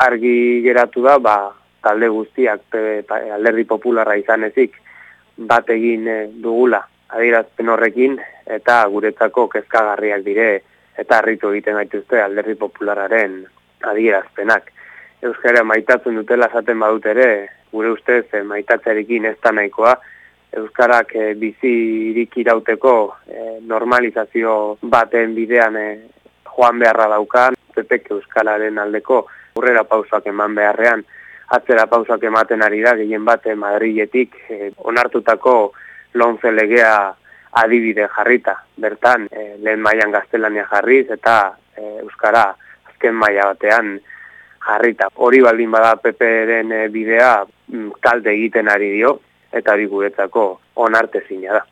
argi geratu da, ba, talde guztiak alderdi popularra izan ezik bat egin eh, dugula adierazpen horrekin eta guretzako kezkagarriak dire eta harritu egiten gaituzte alderdi populararen adierazpenak. Euskara maitatzen dutela esaten badut ere, gure ustez eh, maitatzearekin ez da nahikoa, Euskarak e, bizi irik irauteko normalizazio baten bidean joan beharra daukan, pepek Euskalaren aldeko urrera pausak eman beharrean, atzera pausak ematen ari da, gehien bate Madriletik eh, onartutako lonze legea adibide jarrita. Bertan, eh, lehen mailan gaztelania jarriz eta eh, Euskara azken maila batean jarrita. Hori baldin bada PPren bidea mm, kalte egiten ari dio eta hori guretzako onarte zina da.